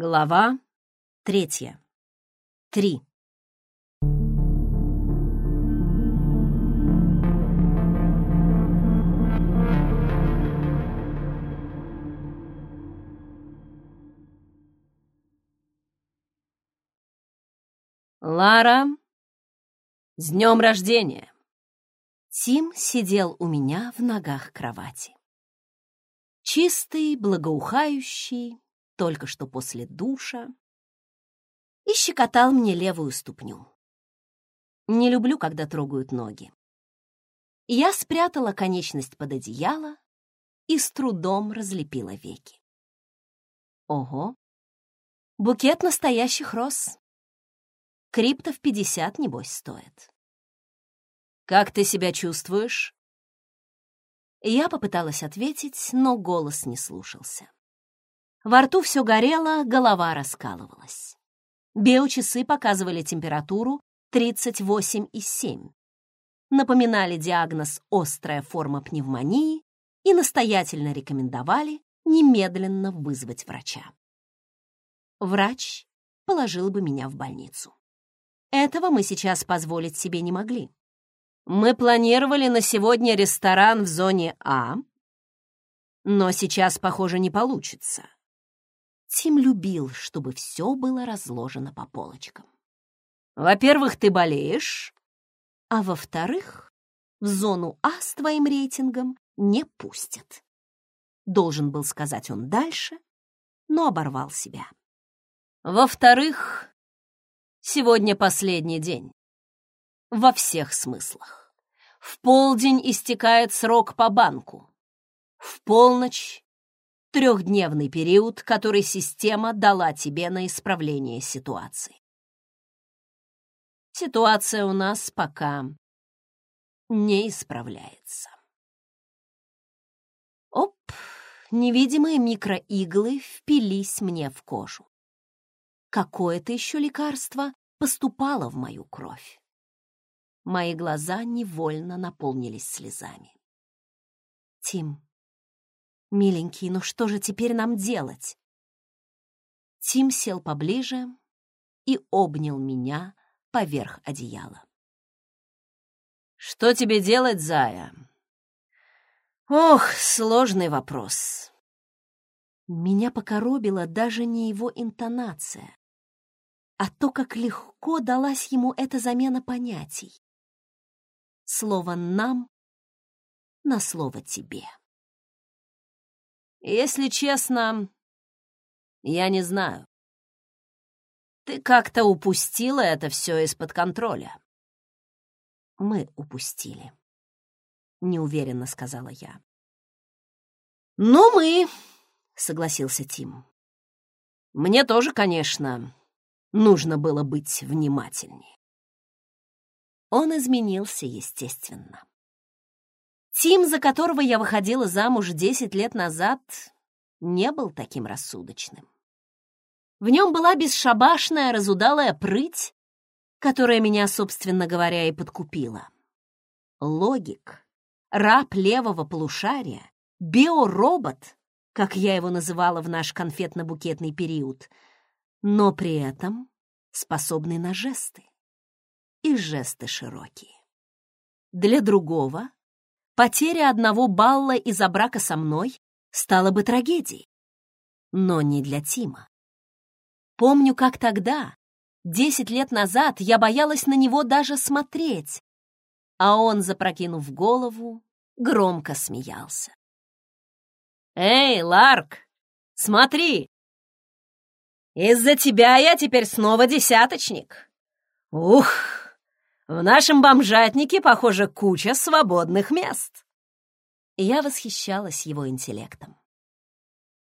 Глава третья. Три. Лара, с днем рождения! Тим сидел у меня в ногах кровати. Чистый, благоухающий, только что после душа, и щекотал мне левую ступню. Не люблю, когда трогают ноги. Я спрятала конечность под одеяло и с трудом разлепила веки. Ого! Букет настоящих роз. Криптов пятьдесят, небось, стоит. «Как ты себя чувствуешь?» Я попыталась ответить, но голос не слушался. Во рту все горело, голова раскалывалась. Биочасы показывали температуру 38,7. Напоминали диагноз «острая форма пневмонии» и настоятельно рекомендовали немедленно вызвать врача. Врач положил бы меня в больницу. Этого мы сейчас позволить себе не могли. Мы планировали на сегодня ресторан в зоне А, но сейчас, похоже, не получится. Тим любил, чтобы все было разложено по полочкам. Во-первых, ты болеешь, а во-вторых, в зону А с твоим рейтингом не пустят. Должен был сказать он дальше, но оборвал себя. Во-вторых, сегодня последний день. Во всех смыслах. В полдень истекает срок по банку. В полночь трехдневный период, который система дала тебе на исправление ситуации. Ситуация у нас пока не исправляется. Оп, невидимые микроиглы впились мне в кожу. Какое-то еще лекарство поступало в мою кровь. Мои глаза невольно наполнились слезами. Тим, «Миленький, ну что же теперь нам делать?» Тим сел поближе и обнял меня поверх одеяла. «Что тебе делать, Зая?» «Ох, сложный вопрос». Меня покоробила даже не его интонация, а то, как легко далась ему эта замена понятий. Слово «нам» на слово «тебе». Если честно, я не знаю. Ты как-то упустила это все из-под контроля. Мы упустили, неуверенно сказала я. Ну, мы, согласился Тим. Мне тоже, конечно, нужно было быть внимательнее. Он изменился, естественно. Тим, за которого я выходила замуж десять лет назад, не был таким рассудочным. В нем была бесшабашная, разудалая прыть, которая меня, собственно говоря, и подкупила. Логик, раб левого полушария, биоробот, как я его называла в наш конфетно-букетный период, но при этом способный на жесты. И жесты широкие. Для другого Потеря одного балла из-за брака со мной стала бы трагедией. Но не для Тима. Помню, как тогда, десять лет назад, я боялась на него даже смотреть, а он, запрокинув голову, громко смеялся. «Эй, Ларк, смотри! Из-за тебя я теперь снова десяточник! Ух!» В нашем бомжатнике, похоже, куча свободных мест. Я восхищалась его интеллектом.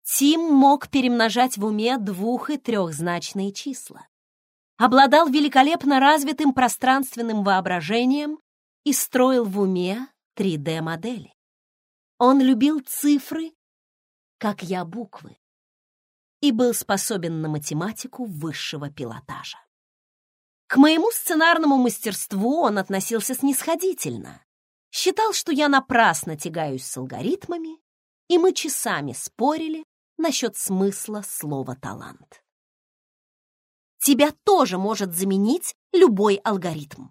Тим мог перемножать в уме двух- и трехзначные числа. Обладал великолепно развитым пространственным воображением и строил в уме 3D-модели. Он любил цифры, как я буквы, и был способен на математику высшего пилотажа. К моему сценарному мастерству он относился снисходительно. Считал, что я напрасно тягаюсь с алгоритмами, и мы часами спорили насчет смысла слова «талант». Тебя тоже может заменить любой алгоритм,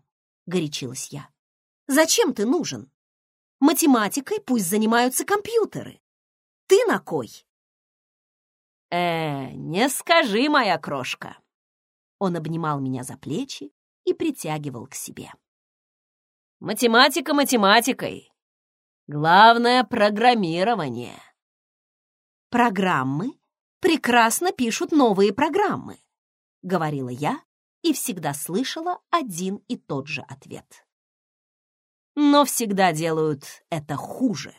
горячилась я. Зачем ты нужен? Математикой пусть занимаются компьютеры. Ты на кой? Э, не скажи, моя крошка. Он обнимал меня за плечи и притягивал к себе. Математика математикой. Главное — программирование. Программы прекрасно пишут новые программы, говорила я и всегда слышала один и тот же ответ. Но всегда делают это хуже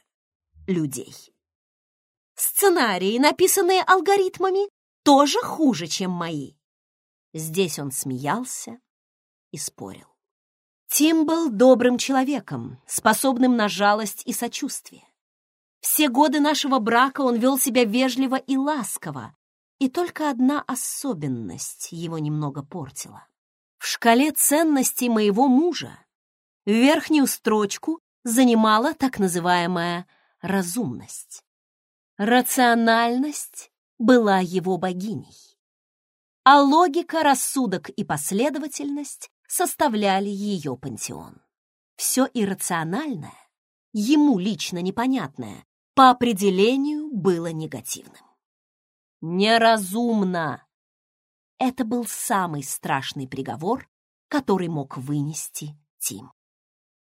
людей. Сценарии, написанные алгоритмами, тоже хуже, чем мои. Здесь он смеялся и спорил. Тим был добрым человеком, способным на жалость и сочувствие. Все годы нашего брака он вел себя вежливо и ласково, и только одна особенность его немного портила. В шкале ценностей моего мужа верхнюю строчку занимала так называемая разумность. Рациональность была его богиней, а логика, рассудок и последовательность составляли ее пантеон. Все иррациональное, ему лично непонятное, по определению было негативным. Неразумно! Это был самый страшный приговор, который мог вынести Тим.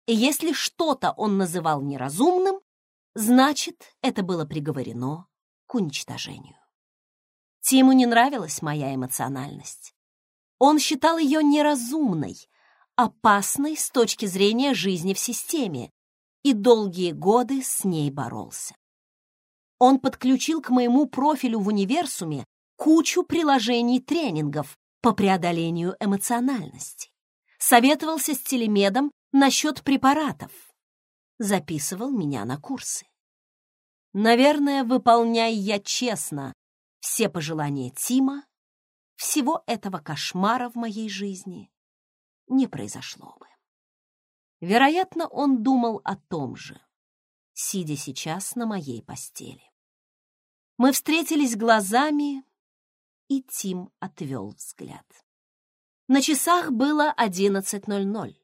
И если что-то он называл неразумным, значит, это было приговорено к уничтожению. Тиму не нравилась моя эмоциональность. Он считал ее неразумной, опасной с точки зрения жизни в системе, и долгие годы с ней боролся. Он подключил к моему профилю в универсуме кучу приложений тренингов по преодолению эмоциональности. Советовался с телемедом насчет препаратов. Записывал меня на курсы. Наверное, выполняя я честно все пожелания Тима, всего этого кошмара в моей жизни не произошло бы. Вероятно, он думал о том же, сидя сейчас на моей постели. Мы встретились глазами, и Тим отвел взгляд. На часах было 11.00.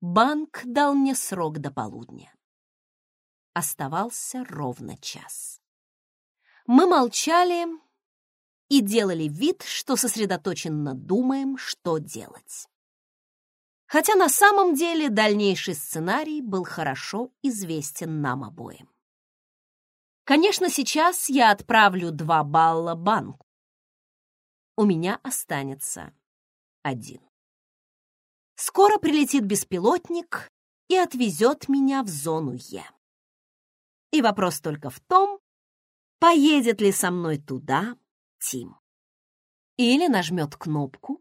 Банк дал мне срок до полудня. Оставался ровно час. Мы молчали, и делали вид, что сосредоточенно думаем, что делать. Хотя на самом деле дальнейший сценарий был хорошо известен нам обоим. Конечно, сейчас я отправлю два балла банку. У меня останется один. Скоро прилетит беспилотник и отвезет меня в зону Е. И вопрос только в том, поедет ли со мной туда, Тим. Или нажмет кнопку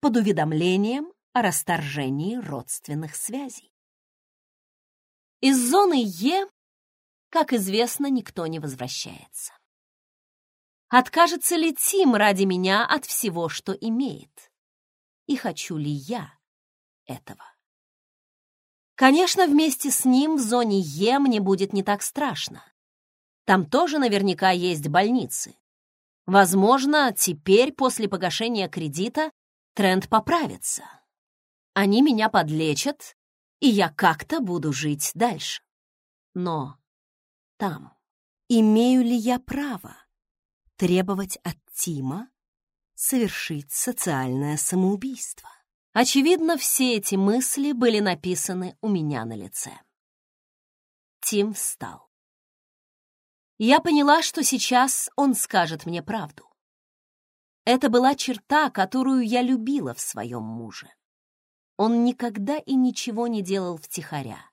под уведомлением о расторжении родственных связей. Из зоны Е, как известно, никто не возвращается. Откажется ли Тим ради меня от всего, что имеет? И хочу ли я этого? Конечно, вместе с ним в зоне Е мне будет не так страшно. Там тоже наверняка есть больницы. Возможно, теперь, после погашения кредита, тренд поправится. Они меня подлечат, и я как-то буду жить дальше. Но там имею ли я право требовать от Тима совершить социальное самоубийство? Очевидно, все эти мысли были написаны у меня на лице. Тим встал я поняла, что сейчас он скажет мне правду. Это была черта, которую я любила в своем муже. Он никогда и ничего не делал втихаря,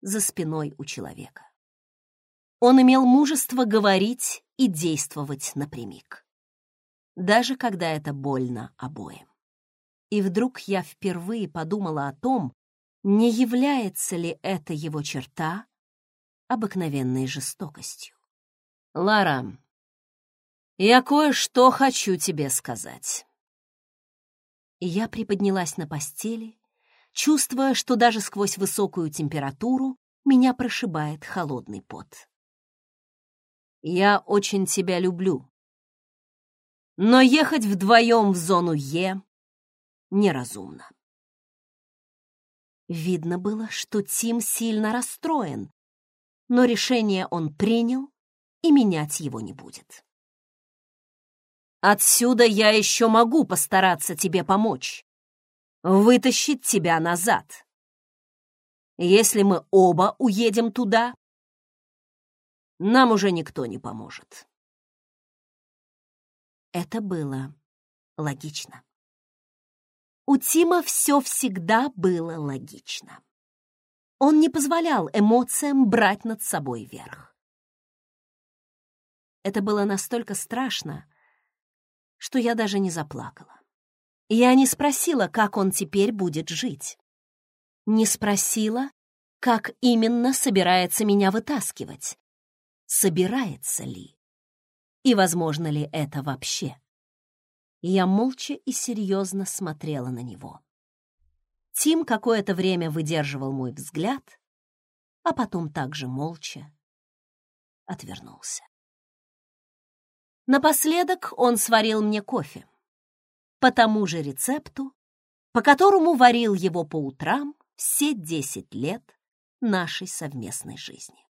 за спиной у человека. Он имел мужество говорить и действовать напрямик, даже когда это больно обоим. И вдруг я впервые подумала о том, не является ли это его черта обыкновенной жестокостью. «Лара, я кое-что хочу тебе сказать». И я приподнялась на постели, чувствуя, что даже сквозь высокую температуру меня прошибает холодный пот. «Я очень тебя люблю. Но ехать вдвоем в зону Е неразумно. Видно было, что Тим сильно расстроен, но решение он принял, и менять его не будет. Отсюда я еще могу постараться тебе помочь, вытащить тебя назад. Если мы оба уедем туда, нам уже никто не поможет. Это было логично. У Тима все всегда было логично. Он не позволял эмоциям брать над собой верх. Это было настолько страшно, что я даже не заплакала. Я не спросила, как он теперь будет жить. Не спросила, как именно собирается меня вытаскивать. Собирается ли? И возможно ли это вообще? Я молча и серьезно смотрела на него. Тим какое-то время выдерживал мой взгляд, а потом также молча отвернулся. Напоследок он сварил мне кофе по тому же рецепту, по которому варил его по утрам все десять лет нашей совместной жизни.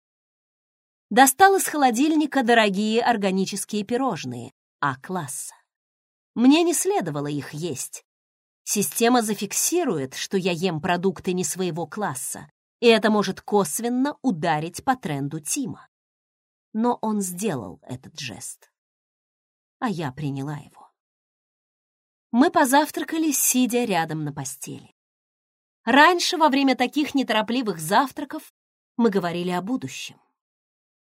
Достал из холодильника дорогие органические пирожные А-класса. Мне не следовало их есть. Система зафиксирует, что я ем продукты не своего класса, и это может косвенно ударить по тренду Тима. Но он сделал этот жест, а я приняла его. Мы позавтракали, сидя рядом на постели. Раньше, во время таких неторопливых завтраков, мы говорили о будущем.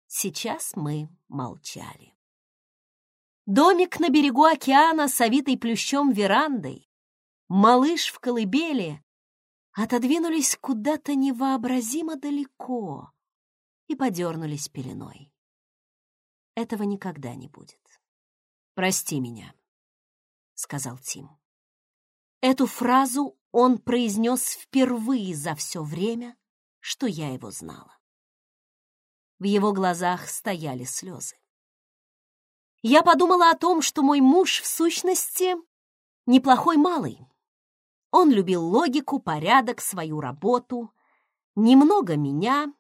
Сейчас мы молчали. Домик на берегу океана с овитой плющом верандой, малыш в колыбели отодвинулись куда-то невообразимо далеко и подернулись пеленой. Этого никогда не будет. «Прости меня», — сказал Тим. Эту фразу он произнес впервые за все время, что я его знала. В его глазах стояли слезы я подумала о том, что мой муж, в сущности, неплохой малый. Он любил логику, порядок, свою работу, немного меня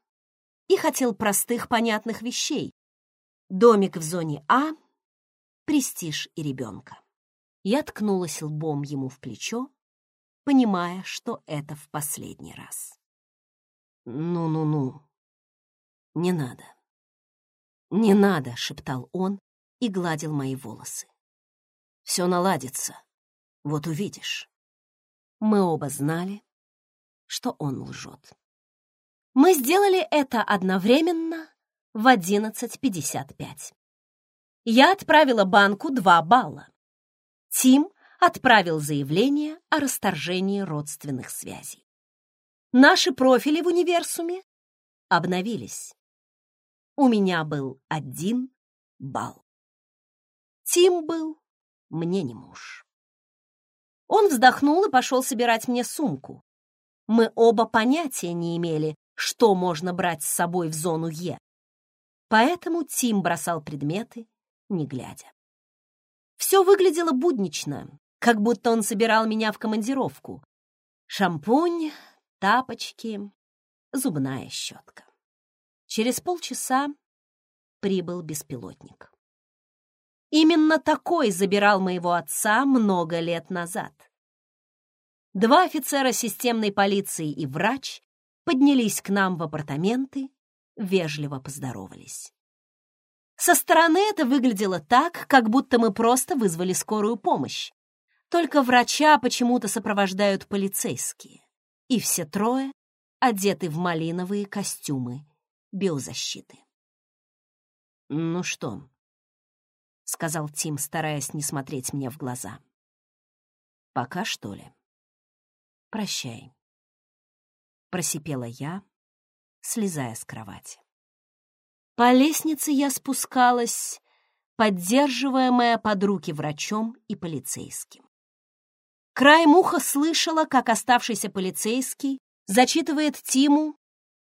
и хотел простых понятных вещей. Домик в зоне А, престиж и ребенка. Я ткнулась лбом ему в плечо, понимая, что это в последний раз. «Ну-ну-ну, не надо, не надо», — шептал он, и гладил мои волосы. «Все наладится, вот увидишь». Мы оба знали, что он лжет. Мы сделали это одновременно в 11.55. Я отправила банку два балла. Тим отправил заявление о расторжении родственных связей. Наши профили в универсуме обновились. У меня был один балл. Тим был мне не муж. Он вздохнул и пошел собирать мне сумку. Мы оба понятия не имели, что можно брать с собой в зону Е. Поэтому Тим бросал предметы, не глядя. Все выглядело буднично, как будто он собирал меня в командировку. Шампунь, тапочки, зубная щетка. Через полчаса прибыл беспилотник. Именно такой забирал моего отца много лет назад. Два офицера системной полиции и врач поднялись к нам в апартаменты, вежливо поздоровались. Со стороны это выглядело так, как будто мы просто вызвали скорую помощь. Только врача почему-то сопровождают полицейские. И все трое одеты в малиновые костюмы биозащиты. «Ну что, — сказал Тим, стараясь не смотреть мне в глаза. «Пока, что ли?» «Прощай», — просипела я, слезая с кровати. По лестнице я спускалась, поддерживаемая под руки врачом и полицейским. Краем уха слышала, как оставшийся полицейский зачитывает Тиму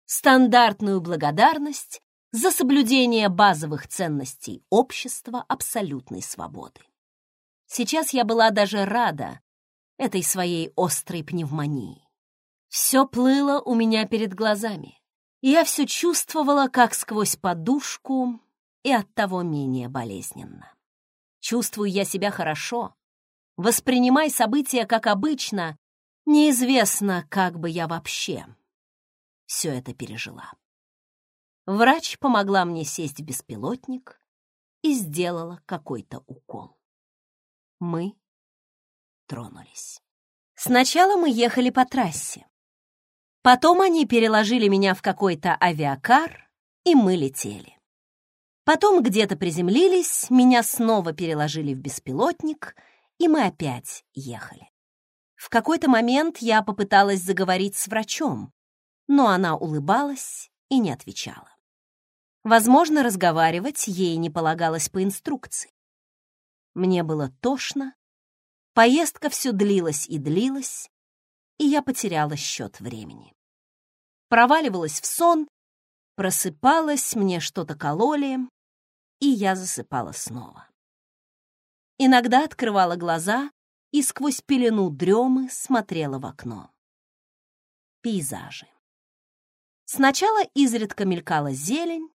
стандартную благодарность за соблюдение базовых ценностей общества абсолютной свободы. Сейчас я была даже рада этой своей острой пневмонии. Все плыло у меня перед глазами. Я все чувствовала, как сквозь подушку, и оттого менее болезненно. Чувствую я себя хорошо. Воспринимай события как обычно. Неизвестно, как бы я вообще все это пережила. Врач помогла мне сесть в беспилотник и сделала какой-то укол. Мы тронулись. Сначала мы ехали по трассе. Потом они переложили меня в какой-то авиакар, и мы летели. Потом где-то приземлились, меня снова переложили в беспилотник, и мы опять ехали. В какой-то момент я попыталась заговорить с врачом, но она улыбалась и не отвечала. Возможно, разговаривать ей не полагалось по инструкции. Мне было тошно, поездка все длилась и длилась, и я потеряла счет времени. Проваливалась в сон, просыпалась, мне что-то кололи, и я засыпала снова. Иногда открывала глаза и сквозь пелену дремы смотрела в окно. Пейзажи. Сначала изредка мелькала зелень,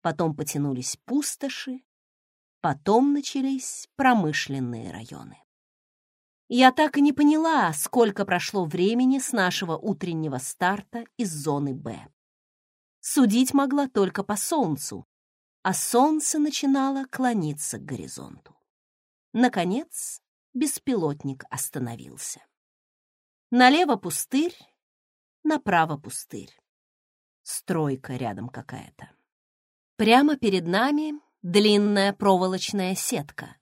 потом потянулись пустоши, потом начались промышленные районы. Я так и не поняла, сколько прошло времени с нашего утреннего старта из зоны «Б». Судить могла только по солнцу, а солнце начинало клониться к горизонту. Наконец, беспилотник остановился. Налево пустырь, направо пустырь. Стройка рядом какая-то. Прямо перед нами длинная проволочная сетка.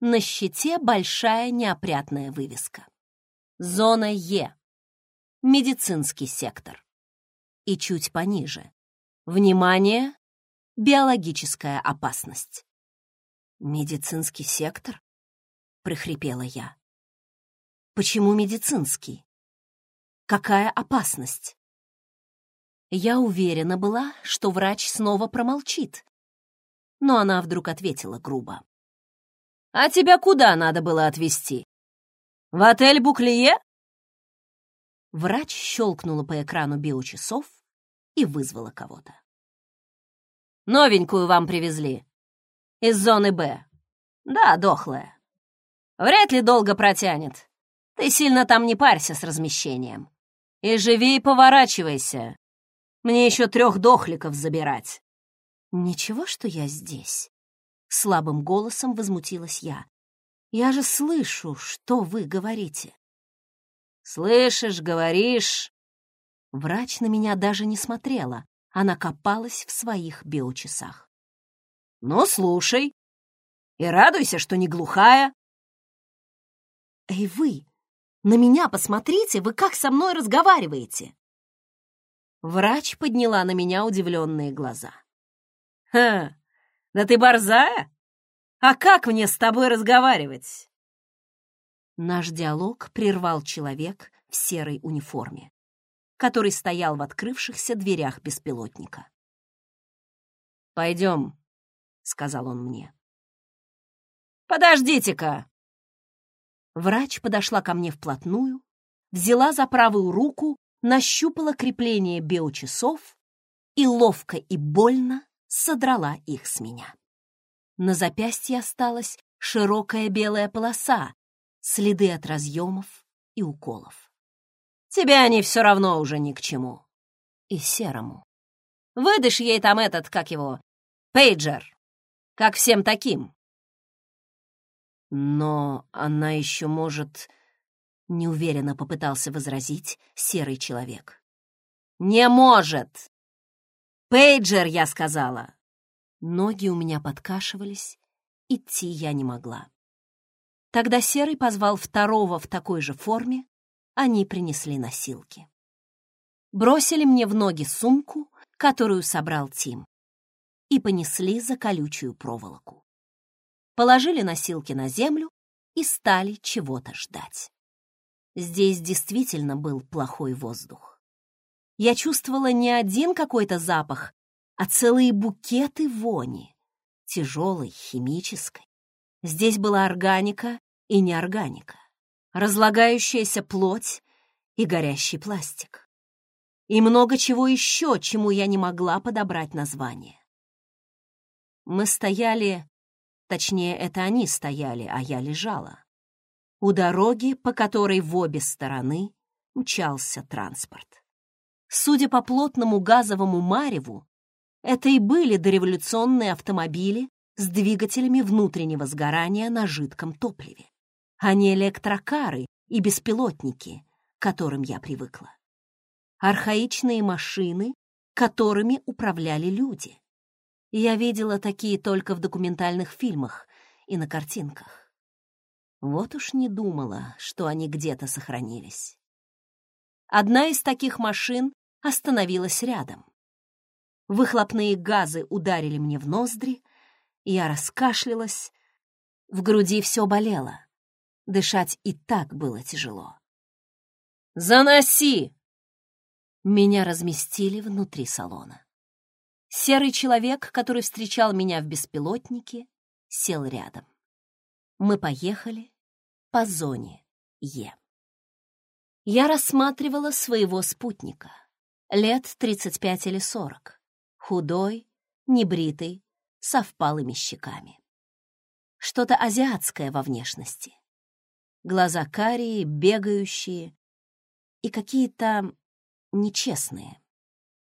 На щите большая неопрятная вывеска. Зона Е. Медицинский сектор. И чуть пониже. Внимание! биологическая опасность. «Медицинский сектор?» — прихрипела я. «Почему медицинский? Какая опасность?» Я уверена была, что врач снова промолчит, но она вдруг ответила грубо. «А тебя куда надо было отвезти? В отель Буклие?» Врач щелкнула по экрану биочасов и вызвала кого-то. Новенькую вам привезли. Из зоны Б. Да, дохлая. Вряд ли долго протянет. Ты сильно там не парься с размещением. И живи и поворачивайся. Мне еще трех дохликов забирать. Ничего, что я здесь. Слабым голосом возмутилась я. Я же слышу, что вы говорите. Слышишь, говоришь. Врач на меня даже не смотрела, она копалась в своих биочасах. «Ну, слушай. И радуйся, что не глухая». «Эй, вы! На меня посмотрите, вы как со мной разговариваете?» Врач подняла на меня удивленные глаза. «Ха, да ты борзая? А как мне с тобой разговаривать?» Наш диалог прервал человек в серой униформе который стоял в открывшихся дверях беспилотника. «Пойдем», — сказал он мне. «Подождите-ка!» Врач подошла ко мне вплотную, взяла за правую руку, нащупала крепление биочасов и ловко и больно содрала их с меня. На запястье осталась широкая белая полоса, следы от разъемов и уколов. Тебе они все равно уже ни к чему. И серому. Выдашь ей там этот, как его, пейджер, как всем таким. Но она еще может... Неуверенно попытался возразить серый человек. «Не может! Пейджер, я сказала!» Ноги у меня подкашивались, идти я не могла. Тогда Серый позвал второго в такой же форме, они принесли носилки. Бросили мне в ноги сумку, которую собрал Тим, и понесли за колючую проволоку. Положили носилки на землю и стали чего-то ждать. Здесь действительно был плохой воздух. Я чувствовала не один какой-то запах, а целые букеты вони, тяжелой, химической. Здесь была органика и неорганика, разлагающаяся плоть и горящий пластик. И много чего еще, чему я не могла подобрать название. Мы стояли, точнее, это они стояли, а я лежала, у дороги, по которой в обе стороны мчался транспорт. Судя по плотному газовому мареву, это и были дореволюционные автомобили с двигателями внутреннего сгорания на жидком топливе, а не электрокары и беспилотники, к которым я привыкла. Архаичные машины, которыми управляли люди. Я видела такие только в документальных фильмах и на картинках. Вот уж не думала, что они где-то сохранились. Одна из таких машин остановилась рядом. Выхлопные газы ударили мне в ноздри, я раскашлялась, в груди все болело. Дышать и так было тяжело. «Заноси!» Меня разместили внутри салона. Серый человек, который встречал меня в беспилотнике, сел рядом. Мы поехали по зоне Е. Я рассматривала своего спутника. Лет 35 или 40. Худой, небритый, со впалыми щеками. Что-то азиатское во внешности. Глаза карие, бегающие и какие-то нечестные.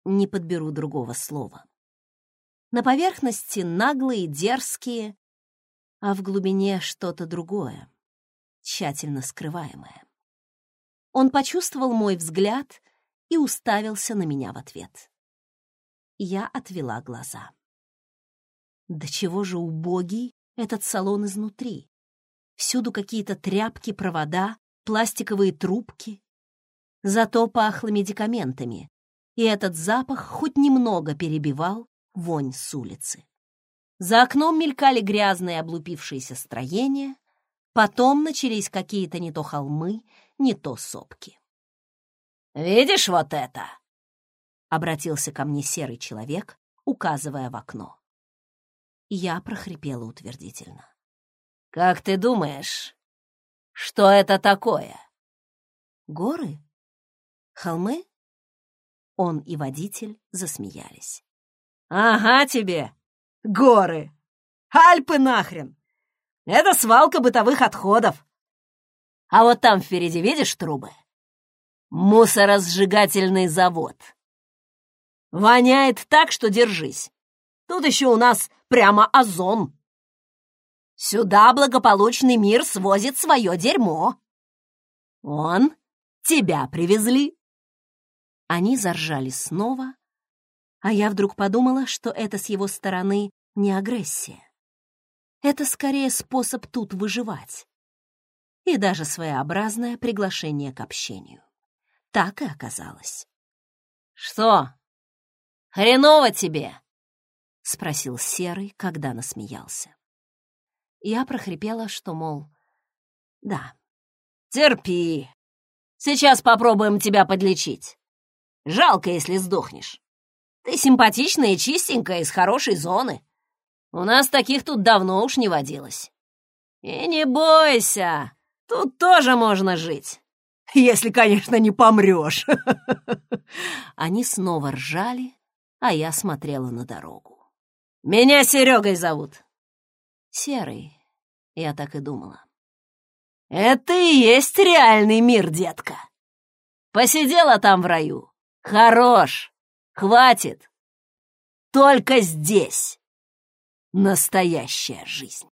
Не подберу другого слова. На поверхности наглые, дерзкие, а в глубине что-то другое, тщательно скрываемое. Он почувствовал мой взгляд и уставился на меня в ответ. Я отвела глаза. Да чего же убогий этот салон изнутри? Всюду какие-то тряпки, провода, пластиковые трубки. Зато пахло медикаментами, и этот запах хоть немного перебивал вонь с улицы. За окном мелькали грязные облупившиеся строения, потом начались какие-то не то холмы, не то сопки. «Видишь вот это?» — обратился ко мне серый человек, указывая в окно. Я прохрипела утвердительно. «Как ты думаешь, что это такое?» «Горы? Холмы?» Он и водитель засмеялись. «Ага тебе! Горы! Альпы нахрен! Это свалка бытовых отходов! А вот там впереди видишь трубы? Мусоросжигательный завод. Воняет так, что держись. Тут еще у нас прямо озон. Сюда благополучный мир свозит свое дерьмо. Он, тебя привезли. Они заржали снова, а я вдруг подумала, что это с его стороны не агрессия. Это скорее способ тут выживать. И даже своеобразное приглашение к общению. Так и оказалось. «Что? Хреново тебе?» — спросил Серый, когда насмеялся. Я прохрипела, что, мол, да. «Терпи. Сейчас попробуем тебя подлечить. Жалко, если сдохнешь. Ты симпатичная и чистенькая, из хорошей зоны. У нас таких тут давно уж не водилось. И не бойся, тут тоже можно жить. Если, конечно, не помрешь. Они снова ржали, а я смотрела на дорогу. Меня Серегой зовут. Серый, я так и думала. Это и есть реальный мир, детка. Посидела там в раю. Хорош. Хватит. Только здесь. Настоящая жизнь.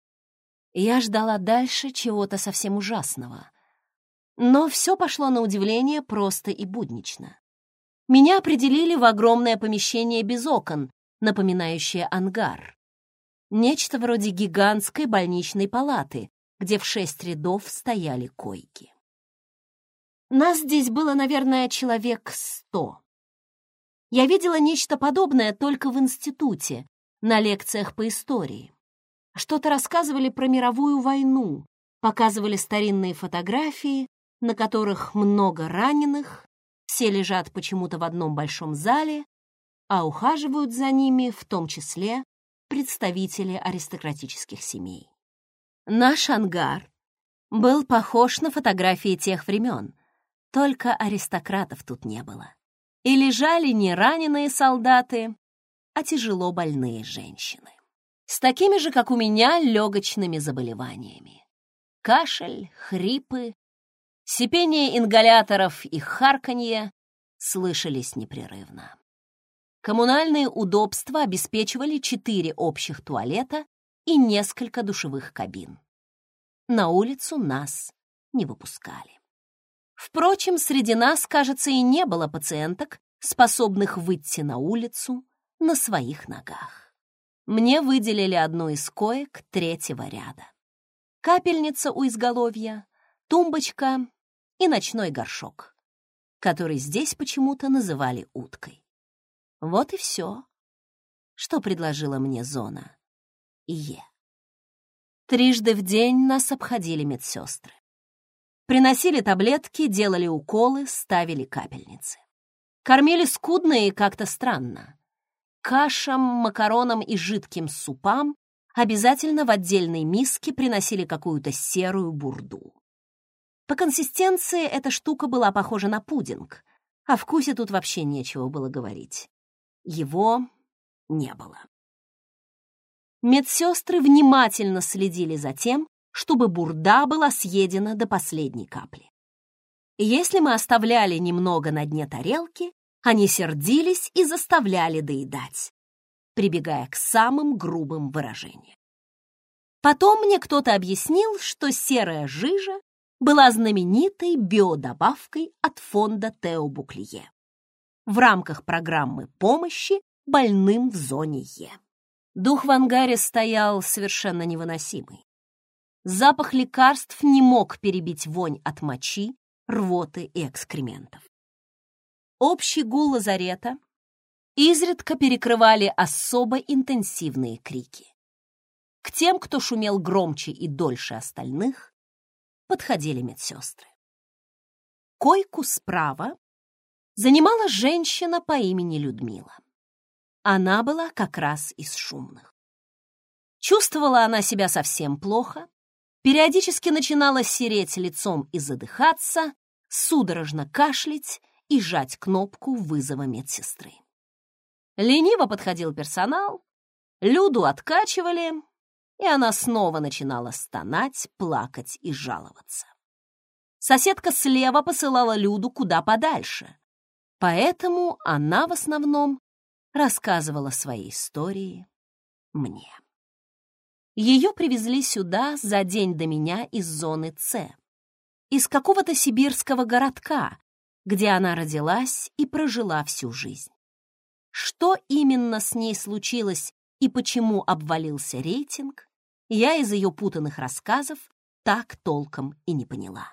Я ждала дальше чего-то совсем ужасного. Но все пошло на удивление просто и буднично. Меня определили в огромное помещение без окон, напоминающее ангар. Нечто вроде гигантской больничной палаты, где в шесть рядов стояли койки. Нас здесь было, наверное, человек сто. Я видела нечто подобное только в институте, на лекциях по истории. Что-то рассказывали про мировую войну, показывали старинные фотографии, на которых много раненых, все лежат почему-то в одном большом зале, а ухаживают за ними в том числе представители аристократических семей. Наш ангар был похож на фотографии тех времен, только аристократов тут не было. И лежали не раненые солдаты, а тяжело больные женщины. С такими же, как у меня, легочными заболеваниями. Кашель, хрипы, сипение ингаляторов и харканье слышались непрерывно. Коммунальные удобства обеспечивали четыре общих туалета и несколько душевых кабин. На улицу нас не выпускали. Впрочем, среди нас, кажется, и не было пациенток, способных выйти на улицу на своих ногах. Мне выделили одну из коек третьего ряда. Капельница у изголовья, тумбочка и ночной горшок, который здесь почему-то называли уткой. Вот и все, что предложила мне зона Е. Трижды в день нас обходили медсестры. Приносили таблетки, делали уколы, ставили капельницы. Кормили скудно и как-то странно. Кашам, макаронам и жидким супам обязательно в отдельной миске приносили какую-то серую бурду. По консистенции эта штука была похожа на пудинг, о вкусе тут вообще нечего было говорить. Его не было. Медсестры внимательно следили за тем, чтобы бурда была съедена до последней капли. Если мы оставляли немного на дне тарелки, они сердились и заставляли доедать, прибегая к самым грубым выражениям. Потом мне кто-то объяснил, что серая жижа была знаменитой биодобавкой от фонда Тео Буклие в рамках программы помощи больным в зоне Е. Дух в ангаре стоял совершенно невыносимый. Запах лекарств не мог перебить вонь от мочи, рвоты и экскрементов. Общий гул лазарета изредка перекрывали особо интенсивные крики. К тем, кто шумел громче и дольше остальных, подходили медсестры. Койку справа занимала женщина по имени Людмила. Она была как раз из шумных. Чувствовала она себя совсем плохо, периодически начинала сереть лицом и задыхаться, судорожно кашлять и жать кнопку вызова медсестры. Лениво подходил персонал, Люду откачивали, и она снова начинала стонать, плакать и жаловаться. Соседка слева посылала Люду куда подальше, Поэтому она в основном рассказывала свои истории мне. Ее привезли сюда за день до меня из зоны С, из какого-то сибирского городка, где она родилась и прожила всю жизнь. Что именно с ней случилось и почему обвалился рейтинг, я из ее путанных рассказов так толком и не поняла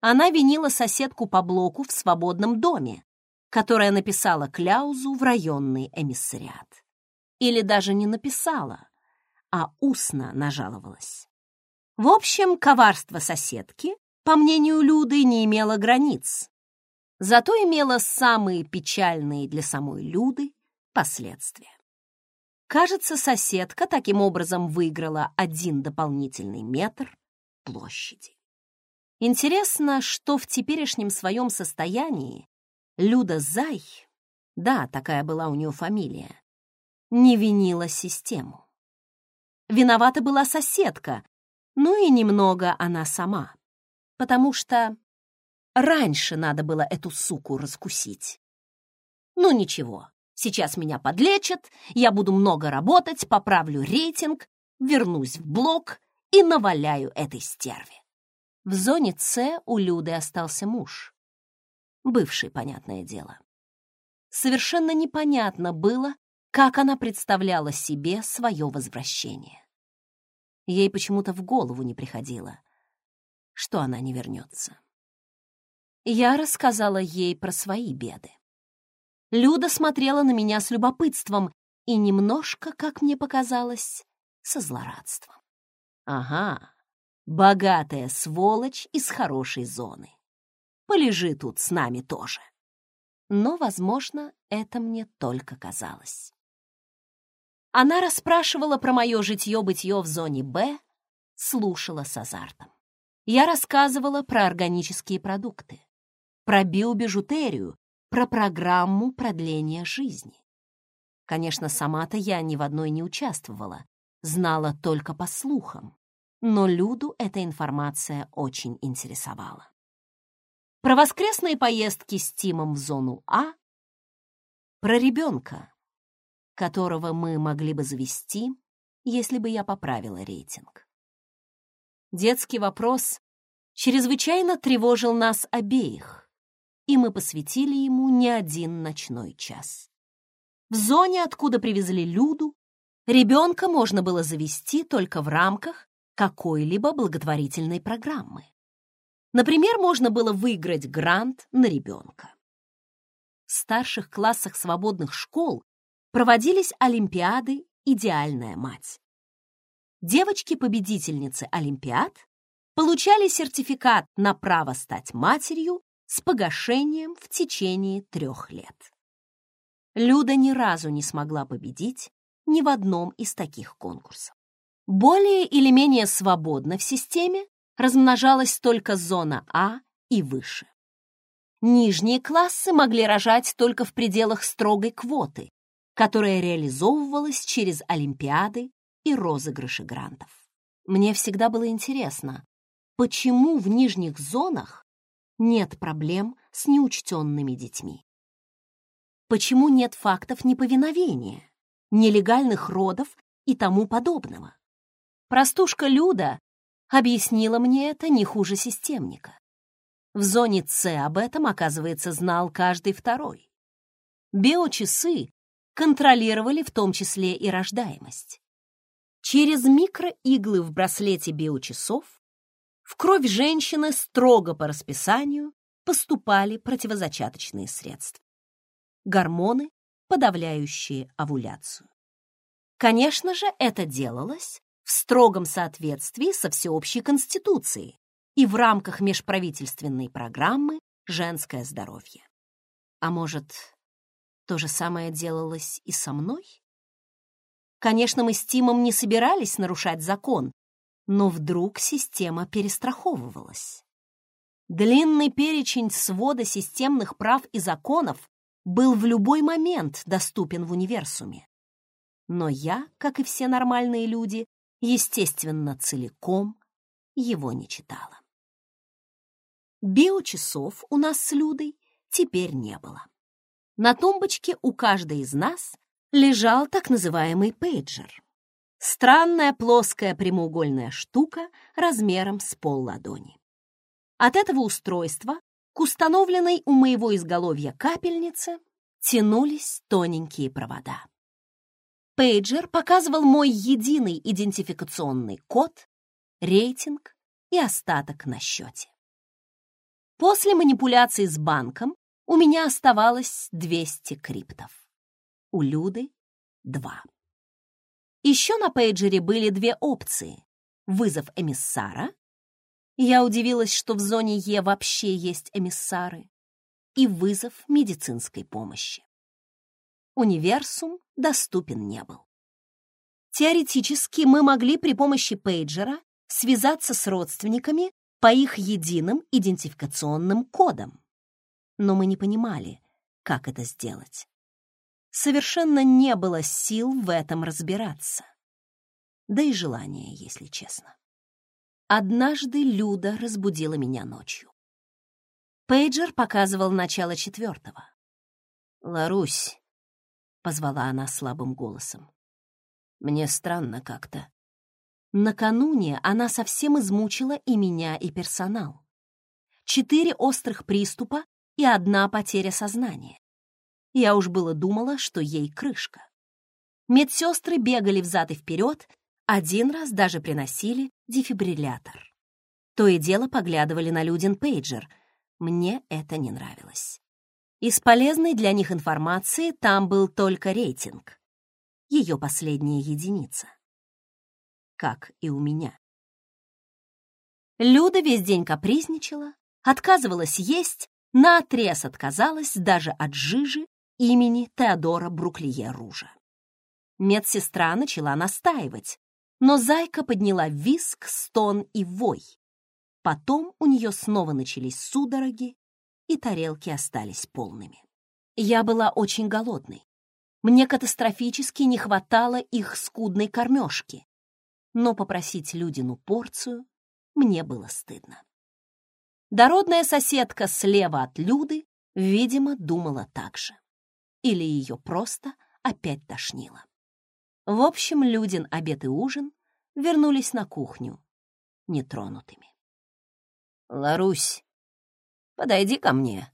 она винила соседку по блоку в свободном доме, которая написала кляузу в районный эмиссариат. Или даже не написала, а устно нажаловалась. В общем, коварство соседки, по мнению Люды, не имело границ, зато имело самые печальные для самой Люды последствия. Кажется, соседка таким образом выиграла один дополнительный метр площади. Интересно, что в теперешнем своем состоянии Люда Зай, да, такая была у нее фамилия, не винила систему. Виновата была соседка, ну и немного она сама, потому что раньше надо было эту суку раскусить. Ну ничего, сейчас меня подлечат, я буду много работать, поправлю рейтинг, вернусь в блок и наваляю этой стерве. В зоне С у Люды остался муж. Бывший, понятное дело. Совершенно непонятно было, как она представляла себе свое возвращение. Ей почему-то в голову не приходило, что она не вернется. Я рассказала ей про свои беды. Люда смотрела на меня с любопытством и немножко, как мне показалось, со злорадством. Ага, Богатая сволочь из хорошей зоны. Полежи тут с нами тоже. Но, возможно, это мне только казалось. Она расспрашивала про мое житье-бытье в зоне «Б», слушала с азартом. Я рассказывала про органические продукты, про биобижутерию, про программу продления жизни. Конечно, сама-то я ни в одной не участвовала, знала только по слухам, но Люду эта информация очень интересовала. Про воскресные поездки с Тимом в зону А, про ребенка, которого мы могли бы завести, если бы я поправила рейтинг. Детский вопрос чрезвычайно тревожил нас обеих, и мы посвятили ему не один ночной час. В зоне, откуда привезли Люду, ребенка можно было завести только в рамках какой-либо благотворительной программы. Например, можно было выиграть грант на ребенка. В старших классах свободных школ проводились олимпиады «Идеальная мать». Девочки-победительницы олимпиад получали сертификат на право стать матерью с погашением в течение трех лет. Люда ни разу не смогла победить ни в одном из таких конкурсов. Более или менее свободно в системе размножалась только зона А и выше. Нижние классы могли рожать только в пределах строгой квоты, которая реализовывалась через олимпиады и розыгрыши грантов. Мне всегда было интересно, почему в нижних зонах нет проблем с неучтенными детьми? Почему нет фактов неповиновения, нелегальных родов и тому подобного? Простушка Люда объяснила мне это не хуже системника. В зоне С об этом, оказывается, знал каждый второй. Биочасы контролировали в том числе и рождаемость. Через микроиглы в браслете биочасов в кровь женщины строго по расписанию поступали противозачаточные средства. Гормоны, подавляющие овуляцию. Конечно же, это делалось в строгом соответствии со всеобщей конституцией и в рамках межправительственной программы «Женское здоровье». А может, то же самое делалось и со мной? Конечно, мы с Тимом не собирались нарушать закон, но вдруг система перестраховывалась. Длинный перечень свода системных прав и законов был в любой момент доступен в универсуме. Но я, как и все нормальные люди, естественно, целиком его не читала. Биочасов у нас с Людой теперь не было. На тумбочке у каждой из нас лежал так называемый пейджер. Странная плоская прямоугольная штука размером с пол ладони. От этого устройства к установленной у моего изголовья капельнице тянулись тоненькие провода. Пейджер показывал мой единый идентификационный код, рейтинг и остаток на счете. После манипуляций с банком у меня оставалось 200 криптов у Люды — два. Еще на пейджере были две опции — вызов эмиссара. Я удивилась, что в зоне Е вообще есть эмиссары. И вызов медицинской помощи. Универсум доступен не был. Теоретически мы могли при помощи пейджера связаться с родственниками по их единым идентификационным кодам. Но мы не понимали, как это сделать совершенно не было сил в этом разбираться. Да и желания, если честно. Однажды Люда разбудила меня ночью. Пейджер показывал начало четвертого. «Ларусь», — позвала она слабым голосом, — «мне странно как-то». Накануне она совсем измучила и меня, и персонал. Четыре острых приступа и одна потеря сознания. Я уж было думала, что ей крышка. Медсестры бегали взад и вперед, один раз даже приносили дефибриллятор. То и дело поглядывали на Людин пейджер. Мне это не нравилось. Из полезной для них информации там был только рейтинг. Ее последняя единица. Как и у меня. Люда весь день капризничала, отказывалась есть, наотрез отказалась даже от жижи имени Теодора Бруклие Ружа. Медсестра начала настаивать. но зайка подняла виск, стон и вой. Потом у нее снова начались судороги, и тарелки остались полными. Я была очень голодной. Мне катастрофически не хватало их скудной кормежки, но попросить Людину порцию мне было стыдно. Дородная соседка слева от Люды, видимо, думала так же. Или ее просто опять тошнило. В общем, Людин обед и ужин вернулись на кухню нетронутыми. «Ларусь, подойди ко мне».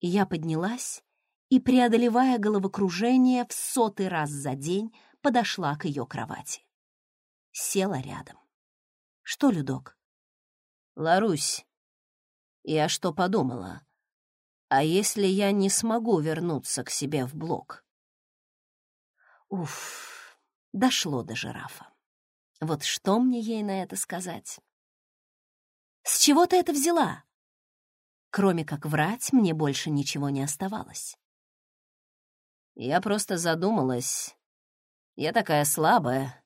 Я поднялась и, преодолевая головокружение, в сотый раз за день подошла к ее кровати. Села рядом. «Что, Людок?» «Ларусь, я что подумала? А если я не смогу вернуться к себе в блок?» Уф, дошло до жирафа. Вот что мне ей на это сказать? С чего ты это взяла? Кроме как врать, мне больше ничего не оставалось. Я просто задумалась. Я такая слабая.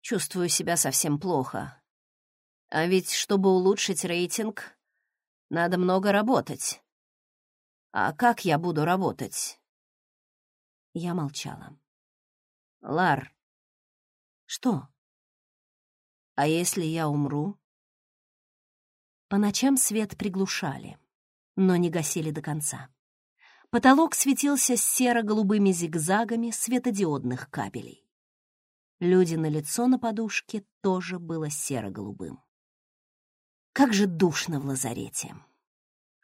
Чувствую себя совсем плохо. А ведь, чтобы улучшить рейтинг, надо много работать. А как я буду работать? Я молчала. Лар. Что? А если я умру? По ночам свет приглушали, но не гасили до конца. Потолок светился серо-голубыми зигзагами светодиодных кабелей. Люди на лицо на подушке тоже было серо-голубым. Как же душно в лазарете.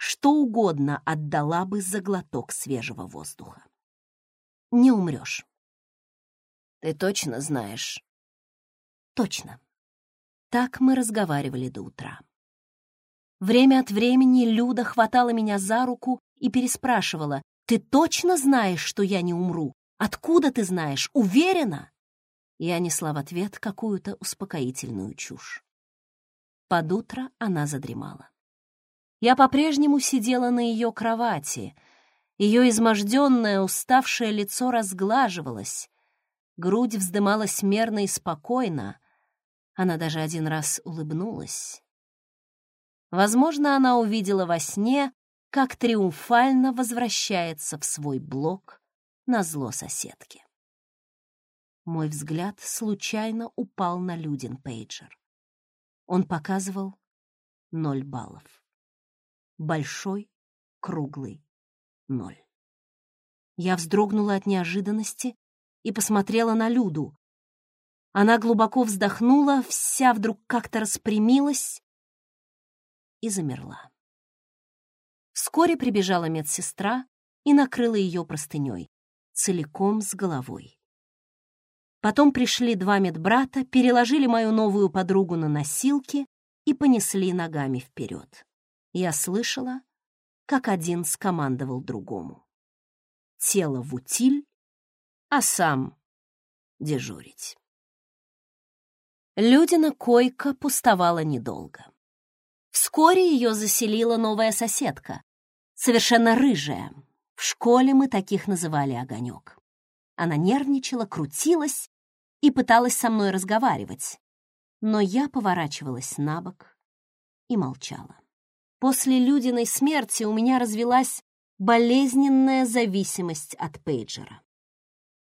Что угодно отдала бы за глоток свежего воздуха. Не умрешь. Ты точно знаешь? Точно. Так мы разговаривали до утра. Время от времени Люда хватала меня за руку и переспрашивала, «Ты точно знаешь, что я не умру? Откуда ты знаешь? Уверена?» Я несла в ответ какую-то успокоительную чушь. Под утро она задремала. Я по-прежнему сидела на ее кровати. Ее изможденное, уставшее лицо разглаживалось, грудь вздымалась мерно и спокойно. Она даже один раз улыбнулась. Возможно, она увидела во сне, как триумфально возвращается в свой блок на зло соседки. Мой взгляд случайно упал на Людин пейджер. Он показывал ноль баллов. Большой, круглый ноль. Я вздрогнула от неожиданности и посмотрела на Люду. Она глубоко вздохнула, вся вдруг как-то распрямилась и замерла. Вскоре прибежала медсестра и накрыла ее простыней, целиком с головой. Потом пришли два медбрата, переложили мою новую подругу на носилки и понесли ногами вперед. Я слышала, как один скомандовал другому. Тело в утиль, а сам дежурить. Людина койка пустовала недолго. Вскоре ее заселила новая соседка, совершенно рыжая. В школе мы таких называли огонек. Она нервничала, крутилась и пыталась со мной разговаривать, но я поворачивалась на бок и молчала. После Людиной смерти у меня развелась болезненная зависимость от пейджера.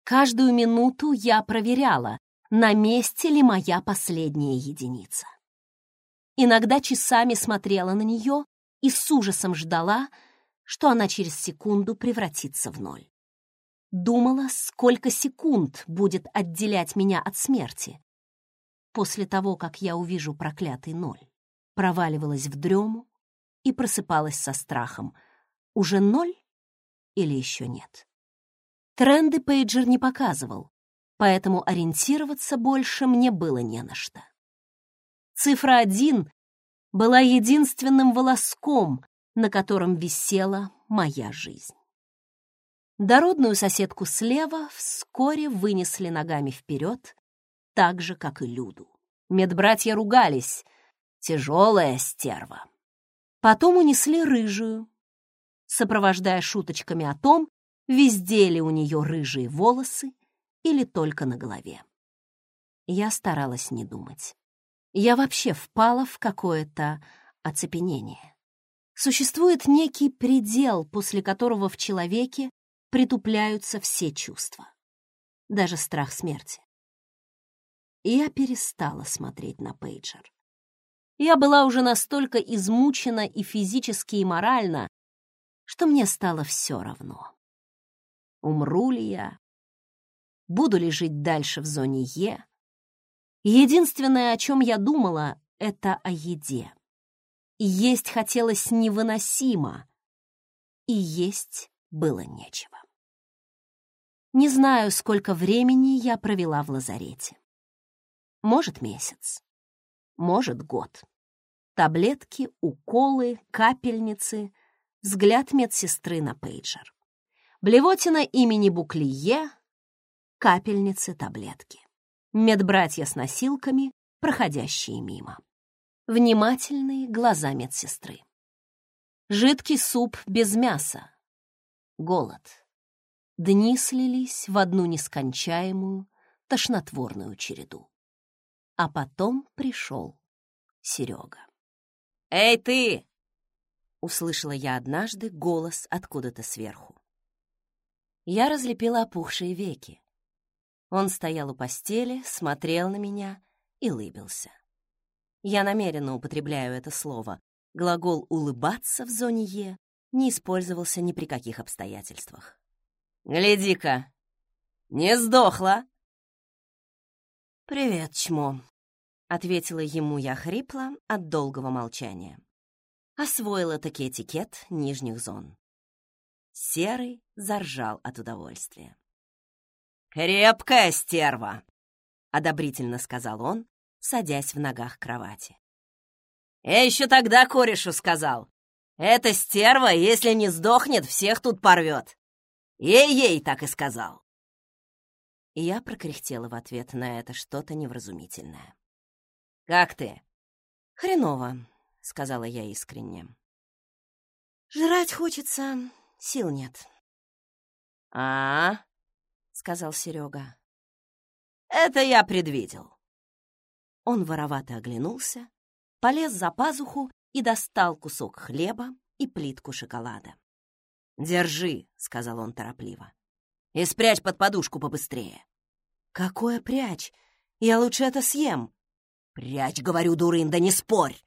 Каждую минуту я проверяла, на месте ли моя последняя единица. Иногда часами смотрела на нее и с ужасом ждала, что она через секунду превратится в ноль. Думала, сколько секунд будет отделять меня от смерти. После того, как я увижу проклятый ноль, проваливалась в дрему и просыпалась со страхом. Уже ноль или еще нет? Тренды пейджер не показывал, поэтому ориентироваться больше мне было не на что. Цифра один была единственным волоском, на котором висела моя жизнь. Дородную соседку слева вскоре вынесли ногами вперед, так же, как и Люду. Медбратья ругались. Тяжелая стерва. Потом унесли рыжую, сопровождая шуточками о том, везде ли у нее рыжие волосы или только на голове. Я старалась не думать. Я вообще впала в какое-то оцепенение. Существует некий предел, после которого в человеке притупляются все чувства, даже страх смерти. И я перестала смотреть на пейджер. Я была уже настолько измучена и физически, и морально, что мне стало все равно. Умру ли я? Буду ли жить дальше в зоне Е? Единственное, о чем я думала, это о еде. И есть хотелось невыносимо, и есть было нечего. Не знаю, сколько времени я провела в лазарете. Может, месяц, может, год. Таблетки, уколы, капельницы, взгляд медсестры на пейджер. Блевотина имени Буклие, капельницы, таблетки. Медбратья с носилками, проходящие мимо. Внимательные глаза медсестры. Жидкий суп без мяса. Голод. Дни слились в одну нескончаемую, тошнотворную череду. А потом пришел Серега. «Эй, ты!» — услышала я однажды голос откуда-то сверху. Я разлепила опухшие веки. Он стоял у постели, смотрел на меня и лыбился. Я намеренно употребляю это слово. Глагол «улыбаться» в зоне «Е» не использовался ни при каких обстоятельствах. «Гляди-ка! Не сдохла!» «Привет, чмо!» — ответила ему я хрипло от долгого молчания. Освоила таки этикет нижних зон. Серый заржал от удовольствия. «Крепкая стерва!» — одобрительно сказал он, садясь в ногах кровати. «Я еще тогда корешу сказал. Эта стерва, если не сдохнет, всех тут порвет. Ей-ей, так и сказал». И я прокряхтела в ответ на это что-то невразумительное. «Как ты?» «Хреново», — сказала я искренне. «Жрать хочется, сил нет». «А, сказал Серега. «Это я предвидел. Он воровато оглянулся, полез за пазуху и достал кусок хлеба и плитку шоколада. «Держи», — сказал он торопливо, — «и спрячь под подушку побыстрее». «Какое прячь? Я лучше это съем». «Прячь, — говорю, дурын, да не спорь!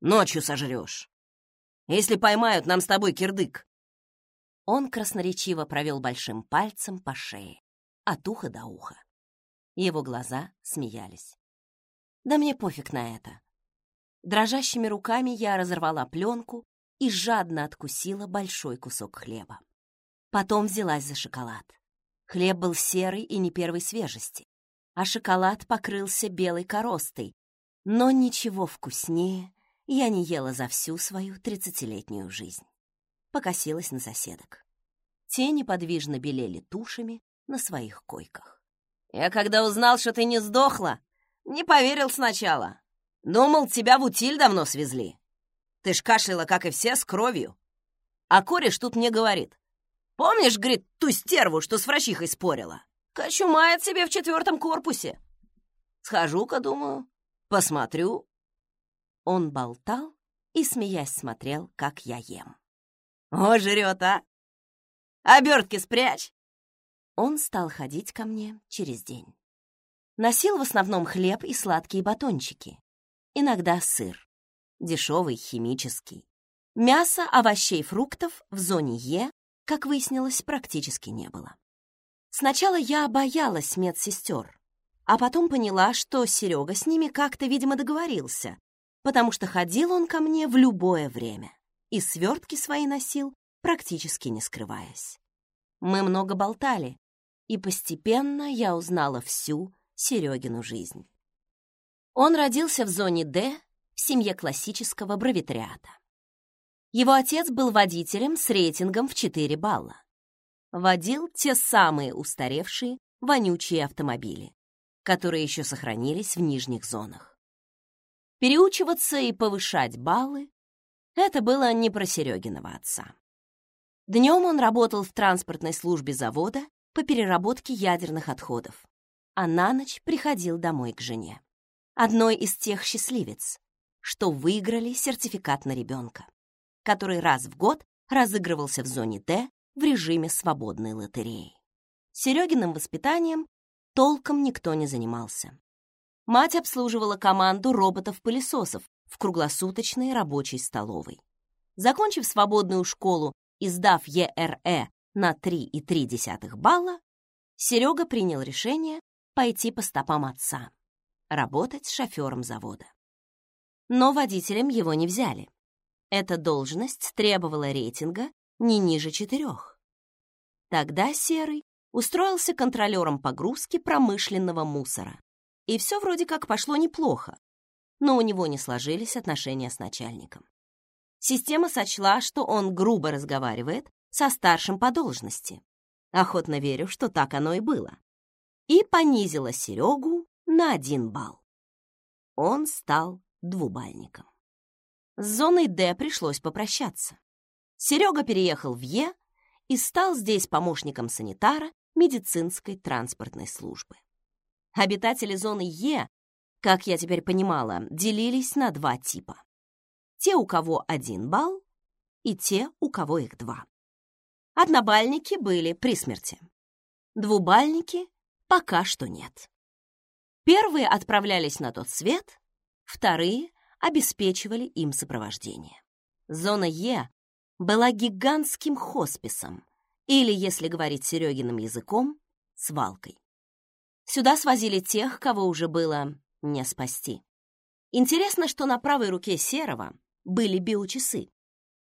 Ночью сожрешь. Если поймают, нам с тобой кирдык». Он красноречиво провел большим пальцем по шее, от уха до уха. Его глаза смеялись. Да мне пофиг на это. Дрожащими руками я разорвала пленку и жадно откусила большой кусок хлеба. Потом взялась за шоколад. Хлеб был серый и не первой свежести, а шоколад покрылся белой коростой, но ничего вкуснее я не ела за всю свою тридцатилетнюю жизнь. Покосилась на соседок. Те неподвижно белели тушами на своих койках. «Я когда узнал, что ты не сдохла, не поверил сначала. Думал, тебя в утиль давно свезли. Ты ж кашляла, как и все, с кровью. А кореш тут мне говорит. Помнишь, говорит, ту стерву, что с врачихой спорила? Кочумает себе в четвертом корпусе. Схожу-ка, думаю, посмотрю. Он болтал и, смеясь, смотрел, как я ем. О, жрет, а! Обертки спрячь! Он стал ходить ко мне через день. Носил в основном хлеб и сладкие батончики. Иногда сыр. Дешевый, химический. Мяса, овощей, фруктов в зоне Е, как выяснилось, практически не было. Сначала я боялась медсестер, а потом поняла, что Серега с ними как-то, видимо, договорился, потому что ходил он ко мне в любое время и свертки свои носил, практически не скрываясь. Мы много болтали, и постепенно я узнала всю Серегину жизнь. Он родился в зоне «Д» в семье классического бравитриата. Его отец был водителем с рейтингом в 4 балла. Водил те самые устаревшие, вонючие автомобили, которые еще сохранились в нижних зонах. Переучиваться и повышать баллы — это было не про Серегиного отца. Днем он работал в транспортной службе завода по переработке ядерных отходов, а на ночь приходил домой к жене. Одной из тех счастливец, что выиграли сертификат на ребенка, который раз в год разыгрывался в зоне Д в режиме свободной лотереи. Серегиным воспитанием толком никто не занимался. Мать обслуживала команду роботов-пылесосов в круглосуточной рабочей столовой. Закончив свободную школу и сдав ЕРЭ на 3,3 балла, Серега принял решение пойти по стопам отца, работать шофером завода. Но водителем его не взяли. Эта должность требовала рейтинга не ниже четырех. Тогда Серый устроился контролером погрузки промышленного мусора. И все вроде как пошло неплохо, но у него не сложились отношения с начальником. Система сочла, что он грубо разговаривает со старшим по должности. Охотно верю, что так оно и было. И понизила Серегу на один балл. Он стал двубальником. С зоной «Д» пришлось попрощаться. Серега переехал в Е и стал здесь помощником санитара медицинской транспортной службы. Обитатели зоны Е, как я теперь понимала, делились на два типа. Те, у кого один балл, и те, у кого их два. Однобальники были при смерти. Двубальники пока что нет. Первые отправлялись на тот свет, вторые обеспечивали им сопровождение. Зона Е была гигантским хосписом, или, если говорить Серегиным языком, свалкой. Сюда свозили тех, кого уже было не спасти. Интересно, что на правой руке Серого были биочасы.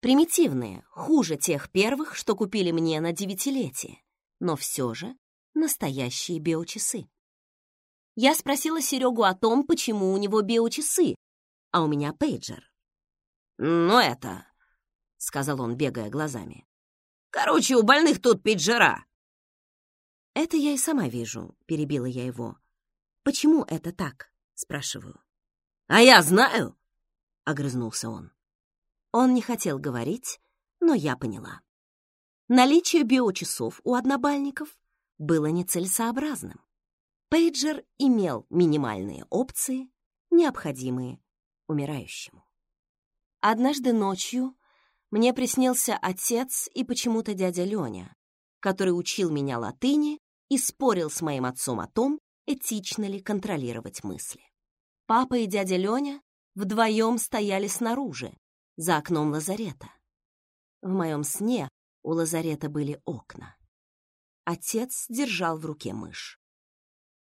Примитивные, хуже тех первых, что купили мне на девятилетие, но все же настоящие биочасы. Я спросила Серегу о том, почему у него биочасы, а у меня пейджер. «Ну это...» — сказал он, бегая глазами. «Короче, у больных тут пейджера». «Это я и сама вижу», — перебила я его. «Почему это так?» — спрашиваю. «А я знаю», — огрызнулся он. Он не хотел говорить, но я поняла. Наличие биочасов у однобальников было нецелесообразным. Пейджер имел минимальные опции, необходимые умирающему. Однажды ночью мне приснился отец и почему-то дядя Леня, который учил меня латыни и спорил с моим отцом о том, этично ли контролировать мысли. Папа и дядя Леня вдвоем стояли снаружи, за окном лазарета. В моем сне у лазарета были окна. Отец держал в руке мышь.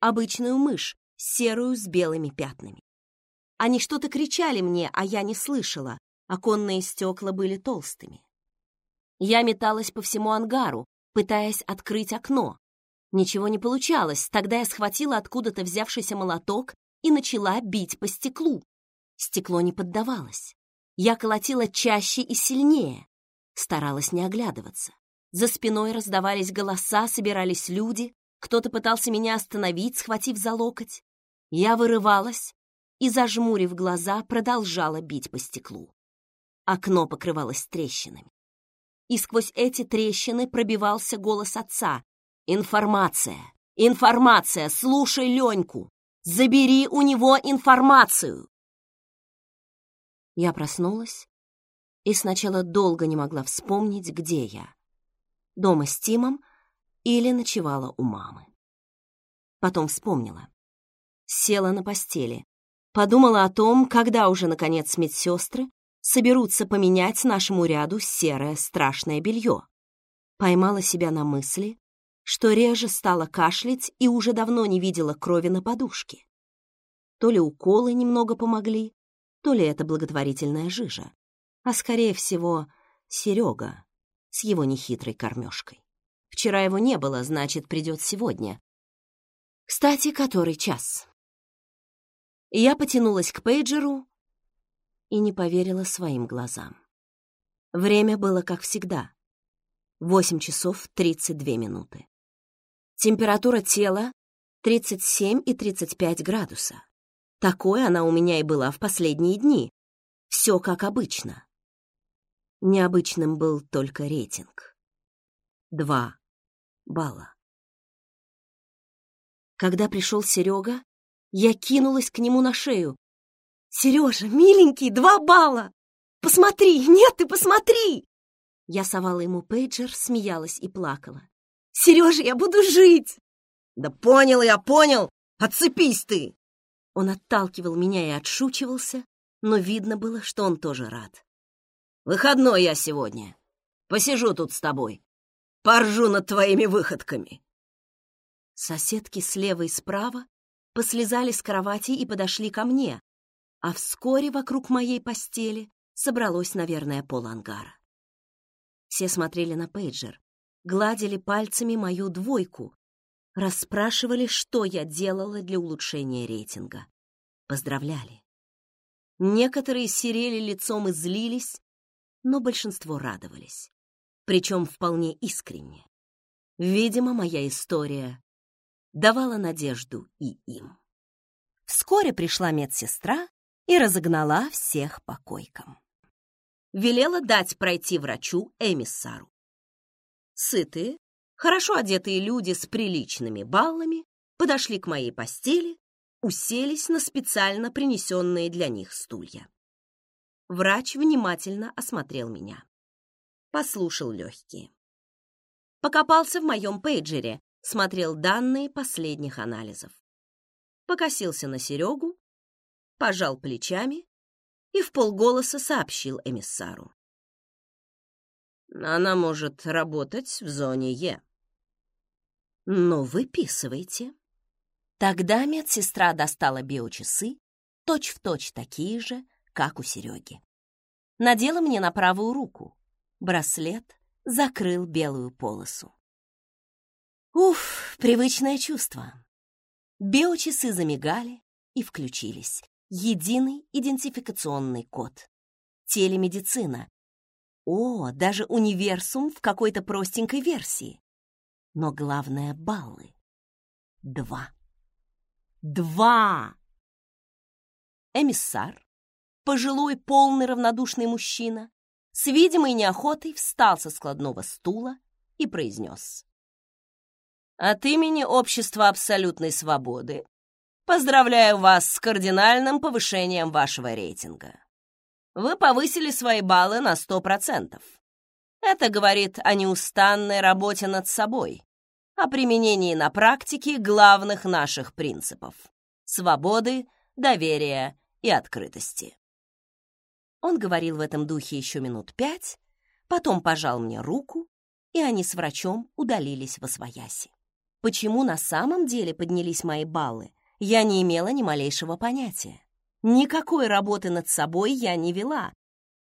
Обычную мышь, серую с белыми пятнами. Они что-то кричали мне, а я не слышала. Оконные стекла были толстыми. Я металась по всему ангару, пытаясь открыть окно. Ничего не получалось. Тогда я схватила откуда-то взявшийся молоток и начала бить по стеклу. Стекло не поддавалось. Я колотила чаще и сильнее. Старалась не оглядываться. За спиной раздавались голоса, собирались люди. Кто-то пытался меня остановить, схватив за локоть. Я вырывалась, и, зажмурив глаза, продолжала бить по стеклу. Окно покрывалось трещинами. И сквозь эти трещины пробивался голос отца. «Информация! Информация! Слушай Леньку! Забери у него информацию!» Я проснулась и сначала долго не могла вспомнить, где я. Дома с Тимом или ночевала у мамы. Потом вспомнила. Села на постели, Подумала о том, когда уже, наконец, медсестры соберутся поменять нашему ряду серое страшное белье. Поймала себя на мысли, что реже стала кашлять и уже давно не видела крови на подушке. То ли уколы немного помогли, то ли это благотворительная жижа, а, скорее всего, Серега с его нехитрой кормежкой. Вчера его не было, значит, придет сегодня. Кстати, который час? Я потянулась к пейджеру и не поверила своим глазам. Время было как всегда. 8 часов 32 минуты. Температура тела 37 и 35 градуса. Такой она у меня и была в последние дни. Все как обычно. Необычным был только рейтинг. Два балла. Когда пришел Серега, я кинулась к нему на шею. «Сережа, миленький, два балла! Посмотри! Нет, ты посмотри!» Я совала ему пейджер, смеялась и плакала. «Сережа, я буду жить!» «Да понял я, понял! Отцепись ты!» Он отталкивал меня и отшучивался, но видно было, что он тоже рад. «Выходной я сегодня. Посижу тут с тобой. Поржу над твоими выходками». Соседки слева и справа послезали с кровати и подошли ко мне, а вскоре вокруг моей постели собралось, наверное, пол ангара. Все смотрели на пейджер, гладили пальцами мою двойку, расспрашивали, что я делала для улучшения рейтинга. Поздравляли. Некоторые серели лицом и злились, но большинство радовались. Причем вполне искренне. Видимо, моя история давала надежду и им. Вскоре пришла медсестра и разогнала всех по койкам. Велела дать пройти врачу эмиссару. Сытые, хорошо одетые люди с приличными баллами подошли к моей постели, уселись на специально принесенные для них стулья. Врач внимательно осмотрел меня. Послушал легкие. Покопался в моем пейджере, смотрел данные последних анализов. Покосился на Серегу, пожал плечами и в полголоса сообщил эмиссару. Она может работать в зоне Е. «Ну, выписывайте». Тогда медсестра достала биочасы, точь-в-точь такие же, как у Сереги. Надела мне на правую руку. Браслет закрыл белую полосу. Уф, привычное чувство. Биочасы замигали и включились. Единый идентификационный код. Телемедицина. О, даже универсум в какой-то простенькой версии. Но главное — баллы. Два. Два! Эмиссар, пожилой, полный, равнодушный мужчина, с видимой неохотой встал со складного стула и произнес. От имени Общества абсолютной свободы поздравляю вас с кардинальным повышением вашего рейтинга. Вы повысили свои баллы на сто процентов. Это говорит о неустанной работе над собой, о применении на практике главных наших принципов — свободы, доверия и открытости. Он говорил в этом духе еще минут пять, потом пожал мне руку, и они с врачом удалились во свояси. Почему на самом деле поднялись мои баллы, я не имела ни малейшего понятия. Никакой работы над собой я не вела.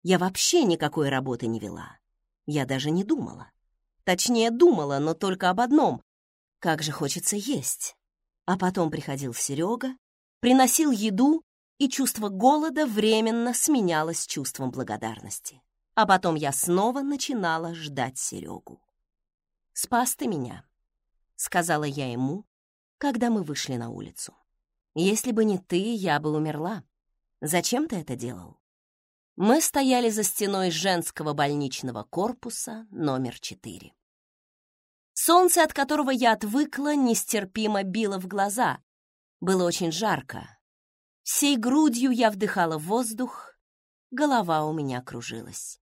Я вообще никакой работы не вела. Я даже не думала. Точнее, думала, но только об одном. Как же хочется есть. А потом приходил Серега, приносил еду, и чувство голода временно сменялось чувством благодарности. А потом я снова начинала ждать Серегу. «Спас ты меня», — сказала я ему, когда мы вышли на улицу. «Если бы не ты, я бы умерла. Зачем ты это делал?» Мы стояли за стеной женского больничного корпуса номер четыре. Солнце, от которого я отвыкла, нестерпимо било в глаза. Было очень жарко. Всей грудью я вдыхала воздух, голова у меня кружилась.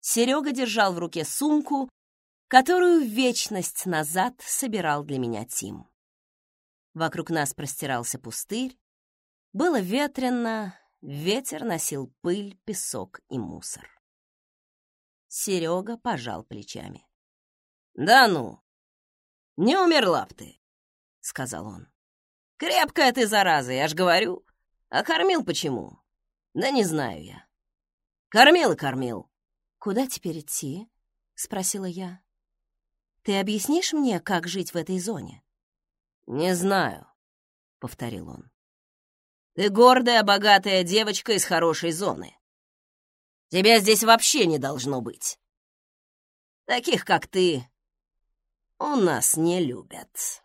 Серега держал в руке сумку, которую вечность назад собирал для меня Тим. Вокруг нас простирался пустырь. Было ветрено, ветер носил пыль, песок и мусор. Серега пожал плечами. «Да ну, не умерла б ты», — сказал он. «Крепкая ты, зараза, я ж говорю. А кормил почему? Да не знаю я. Кормил и кормил». «Куда теперь идти?» — спросила я. «Ты объяснишь мне, как жить в этой зоне?» «Не знаю», — повторил он. «Ты гордая, богатая девочка из хорошей зоны. Тебя здесь вообще не должно быть. Таких, как ты, у нас не любят».